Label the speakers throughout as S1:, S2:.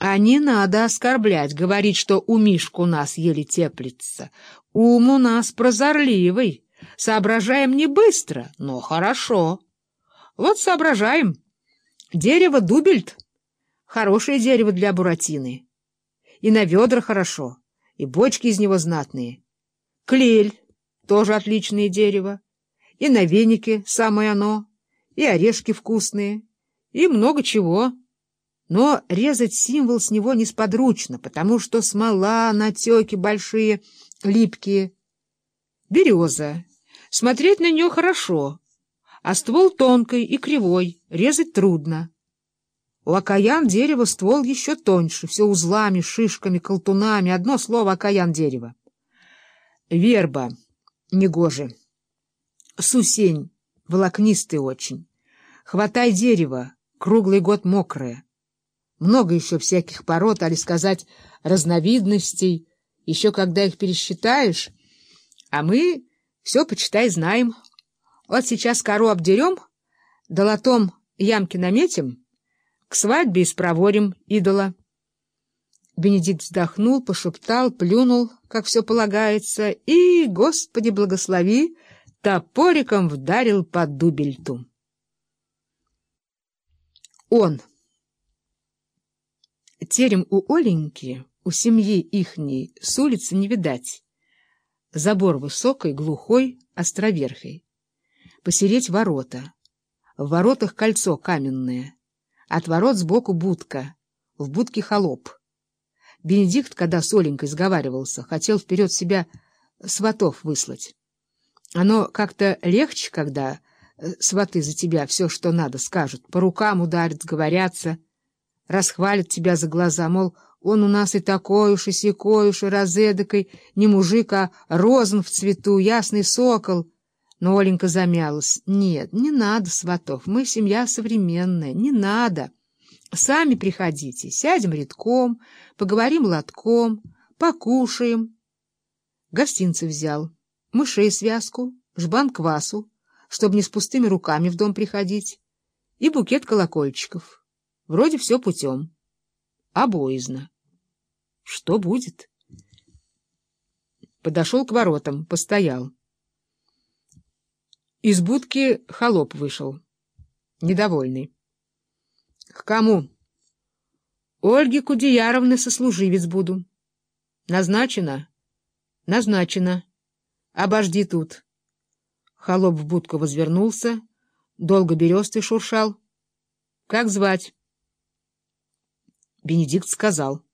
S1: А не надо оскорблять, говорить, что у Мишку нас еле теплится. Ум у нас прозорливый, соображаем не быстро, но хорошо. Вот соображаем. Дерево дубельт. Хорошее дерево для буратины. И на ведра хорошо, и бочки из него знатные. Клель — тоже отличное дерево. И на венике самое оно, и орешки вкусные, и много чего. Но резать символ с него несподручно, потому что смола, натеки большие, липкие. Береза. Смотреть на нее хорошо, а ствол тонкий и кривой, резать трудно. У окаян дерева ствол еще тоньше, все узлами, шишками, колтунами, одно слово — окаян дерева. Верба. Негоже. Сусень. Волокнистый очень. Хватай дерево. Круглый год мокрое. Много еще всяких пород, али сказать, разновидностей, еще когда их пересчитаешь. А мы все, почитай, знаем. Вот сейчас кору обдерем, долотом ямки наметим, к свадьбе испроворим идола. Бенедикт вздохнул, пошептал, плюнул, как все полагается, и, Господи, благослови, топориком вдарил по дубельту. Он. Терем у Оленьки, у семьи ихней, с улицы не видать. Забор высокой, глухой, островерхой. Посереть ворота. В воротах кольцо каменное. От ворот сбоку будка. В будке холоп. Бенедикт, когда с Оленькой сговаривался, хотел вперед себя сватов выслать. Оно как-то легче, когда э, сваты за тебя все, что надо, скажут, по рукам ударят, сговорятся, расхвалят тебя за глаза, мол, он у нас и такой уж, и сякой уж, и разэдакой, не мужик, а розен в цвету, ясный сокол. Но Оленька замялась. Нет, не надо, сватов, мы семья современная, не надо. Сами приходите, сядем редком, поговорим лотком, покушаем. Гостинцы взял, мышей связку, жбан квасу, чтобы не с пустыми руками в дом приходить, и букет колокольчиков. Вроде все путем. А боязно. Что будет? Подошел к воротам, постоял. Из будки холоп вышел, недовольный. — К кому? — Ольге Кудеяровны сослуживец буду. — Назначено? — Назначено. Обожди тут. Холоп в будку возвернулся, долго берестой шуршал. — Как звать? Бенедикт сказал.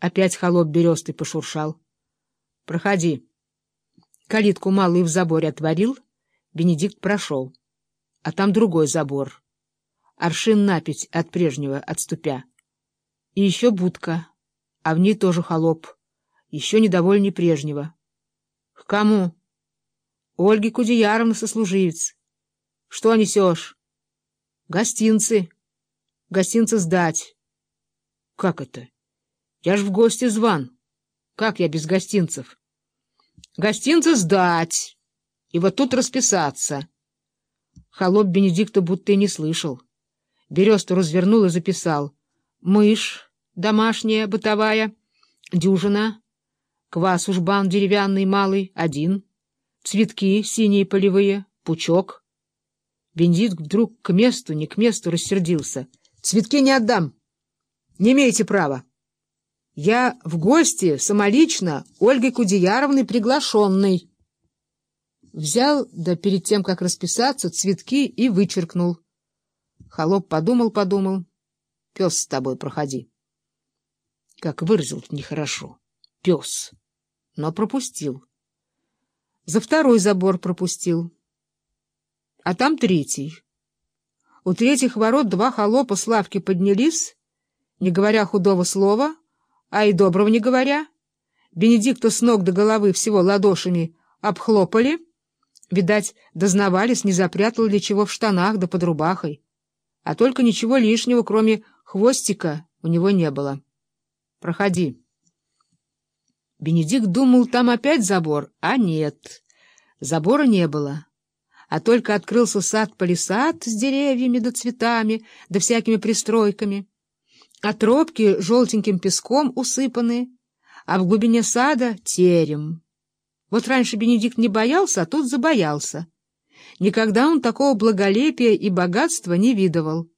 S1: Опять холоп берестой пошуршал. — Проходи. Калитку малую в заборе отворил, Бенедикт прошел. А там другой забор. Аршин напить от прежнего отступя. И еще будка, а в ней тоже холоп, еще недовольней прежнего. — К кому? — Ольге Кудеяровна сослуживец. — Что несешь? — Гостинцы. Гостинцы сдать. — Как это? Я ж в гости зван. Как я без гостинцев? — Гостинцы сдать. И вот тут расписаться. Холоп Бенедикта будто и не слышал. Бересту развернул и записал. Мышь домашняя, бытовая, дюжина, квас ужбан деревянный малый, один, цветки синие полевые, пучок. Бенедикт вдруг к месту, не к месту рассердился. Цветки не отдам. Не имеете права. Я в гости самолично Ольгой Кудеяровной приглашенной. Взял, да перед тем, как расписаться, цветки и вычеркнул. Холоп подумал-подумал. Пес с тобой проходи. Как выразил нехорошо. Пес. Но пропустил. За второй забор пропустил. А там третий. У третьих ворот два холопа с лавки поднялись, не говоря худого слова, а и доброго не говоря. Бенедикта с ног до головы всего ладошами обхлопали. Видать, дознавались, не запрятал ли чего в штанах да под рубахой а только ничего лишнего, кроме хвостика, у него не было. Проходи. Бенедикт думал, там опять забор, а нет, забора не было. А только открылся сад-палисад с деревьями да цветами, да всякими пристройками. А тропки желтеньким песком усыпаны, а в глубине сада — терем. Вот раньше Бенедикт не боялся, а тут забоялся. Никогда он такого благолепия и богатства не видывал.